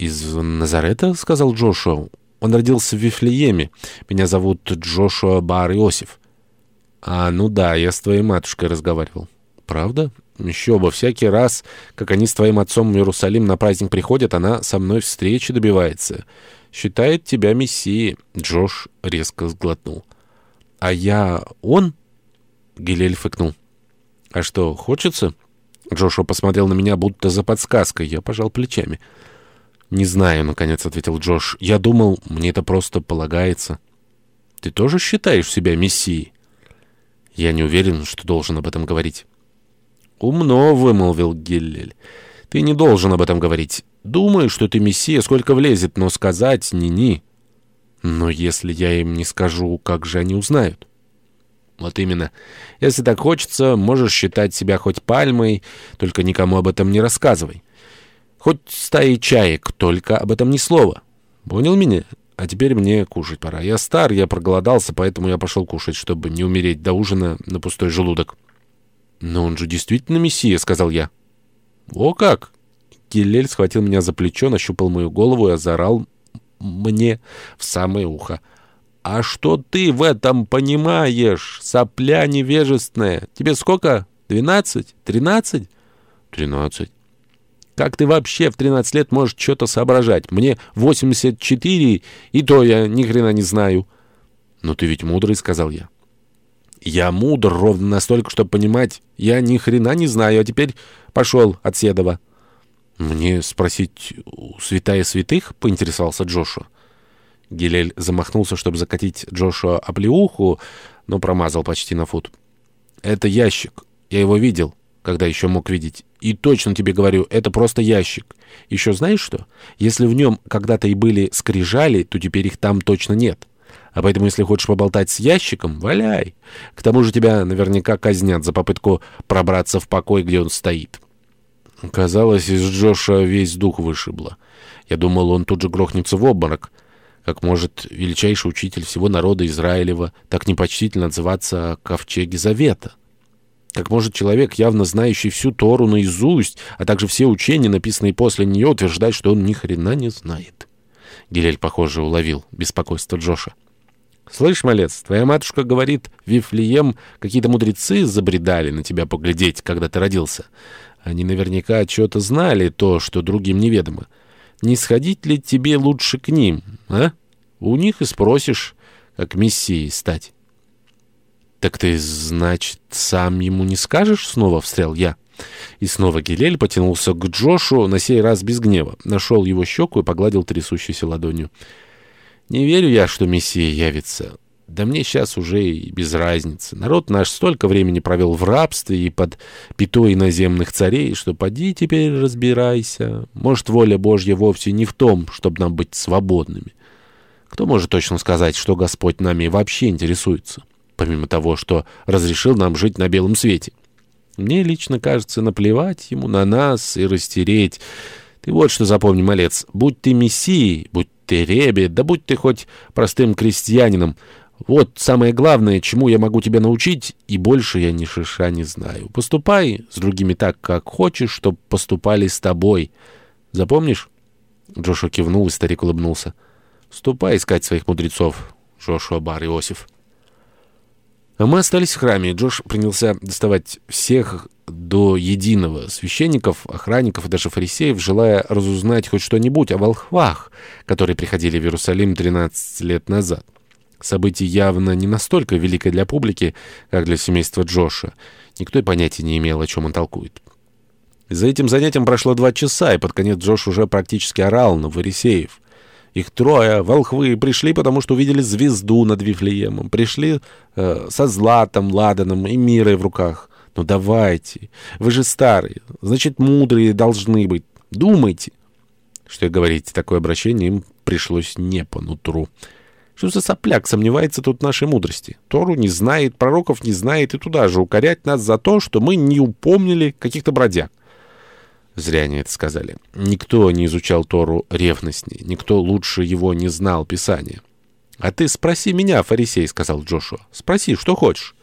«Из Назарета?» — сказал Джошуа. «Он родился в Вифлееме. Меня зовут Джошуа Бар Иосиф». «А, ну да, я с твоей матушкой разговаривал». «Правда?» «Еще бы, всякий раз, как они с твоим отцом в Иерусалим на праздник приходят, она со мной встречи добивается. Считает тебя мессией». Джош резко сглотнул. «А я он?» Гилель фыкнул. «А что, хочется?» Джошуа посмотрел на меня, будто за подсказкой. Я пожал плечами. «Не знаю», — наконец ответил Джош. «Я думал, мне это просто полагается». «Ты тоже считаешь себя мессией?» «Я не уверен, что должен об этом говорить». «Умно», — вымолвил Гиллель. «Ты не должен об этом говорить. Думаю, что ты мессия, сколько влезет, но сказать ни-ни». «Но если я им не скажу, как же они узнают?» «Вот именно. Если так хочется, можешь считать себя хоть пальмой, только никому об этом не рассказывай». Хоть стаи чаек, только об этом ни слова. Понял меня? А теперь мне кушать пора. Я стар, я проголодался, поэтому я пошел кушать, чтобы не умереть до ужина на пустой желудок. «Но он же действительно мессия», — сказал я. «О как!» Гилель схватил меня за плечо, нащупал мою голову и озорал мне в самое ухо. «А что ты в этом понимаешь, сопля невежественная? Тебе сколько? Двенадцать? Тринадцать?» «Тринадцать». Как ты вообще в 13 лет можешь что-то соображать? Мне 84, и то я ни хрена не знаю. Но ты ведь мудрый, сказал я. Я мудр ровно настолько, чтобы понимать, я ни хрена не знаю, а теперь пошел от Седова. Мне спросить у святая святых, поинтересовался Джошуа. Гилель замахнулся, чтобы закатить Джошуа оплеуху, но промазал почти на фут. «Это ящик. Я его видел когда еще мог видеть. И точно тебе говорю, это просто ящик. Еще знаешь что? Если в нем когда-то и были скрижали, то теперь их там точно нет. А поэтому, если хочешь поболтать с ящиком, валяй. К тому же тебя наверняка казнят за попытку пробраться в покой, где он стоит. Казалось, из Джоша весь дух вышибло. Я думал, он тут же грохнется в обморок. Как может величайший учитель всего народа Израилева так непочтительно отзываться о ковчеге Завета? Как может человек, явно знающий всю Тору наизусть, а также все учения, написанные после нее, утверждать, что он ни хрена не знает? Гилель, похоже, уловил беспокойство Джоша. «Слышь, малец, твоя матушка говорит, Вифлеем какие-то мудрецы забредали на тебя поглядеть, когда ты родился. Они наверняка что-то знали, то, что другим неведомо. Не сходить ли тебе лучше к ним, а? У них и спросишь, как мессией стать». «Так ты, значит, сам ему не скажешь?» — снова встрял я. И снова Гилель потянулся к Джошу, на сей раз без гнева. Нашел его щеку и погладил трясущейся ладонью. «Не верю я, что Мессия явится. Да мне сейчас уже и без разницы. Народ наш столько времени провел в рабстве и под пятой иноземных царей, что поди теперь разбирайся. Может, воля Божья вовсе не в том, чтобы нам быть свободными. Кто может точно сказать, что Господь нами вообще интересуется?» Помимо того, что разрешил нам жить на белом свете. Мне лично кажется наплевать ему на нас и растереть. Ты вот что запомни, малец, будь ты мессией, будь ты ребе, да будь ты хоть простым крестьянином, вот самое главное, чему я могу тебя научить, и больше я ни шиша не знаю. Поступай с другими так, как хочешь, чтоб поступали с тобой. Запомнишь?» Джошуа кивнул, и старик улыбнулся. «Ступай искать своих мудрецов, Джошуа Бар Иосиф». Мы остались в храме, и Джош принялся доставать всех до единого священников, охранников и даже фарисеев, желая разузнать хоть что-нибудь о волхвах, которые приходили в Иерусалим 13 лет назад. Событие явно не настолько великое для публики, как для семейства Джоша. Никто и понятия не имел, о чем он толкует. За этим занятием прошло два часа, и под конец Джош уже практически орал на фарисеев. Их трое, волхвы, пришли, потому что увидели звезду над Вифлеемом. Пришли э, со златом, ладаном и мирой в руках. Ну давайте, вы же старые, значит, мудрые должны быть. Думайте. Что и говорить, такое обращение им пришлось не по нутру. Что за сопляк сомневается тут нашей мудрости? Тору не знает, пророков не знает, и туда же укорять нас за то, что мы не упомнили каких-то бродяг. Зря они это сказали. Никто не изучал Тору ревностнее, никто лучше его не знал Писания. «А ты спроси меня, фарисей», — сказал Джошуа. «Спроси, что хочешь».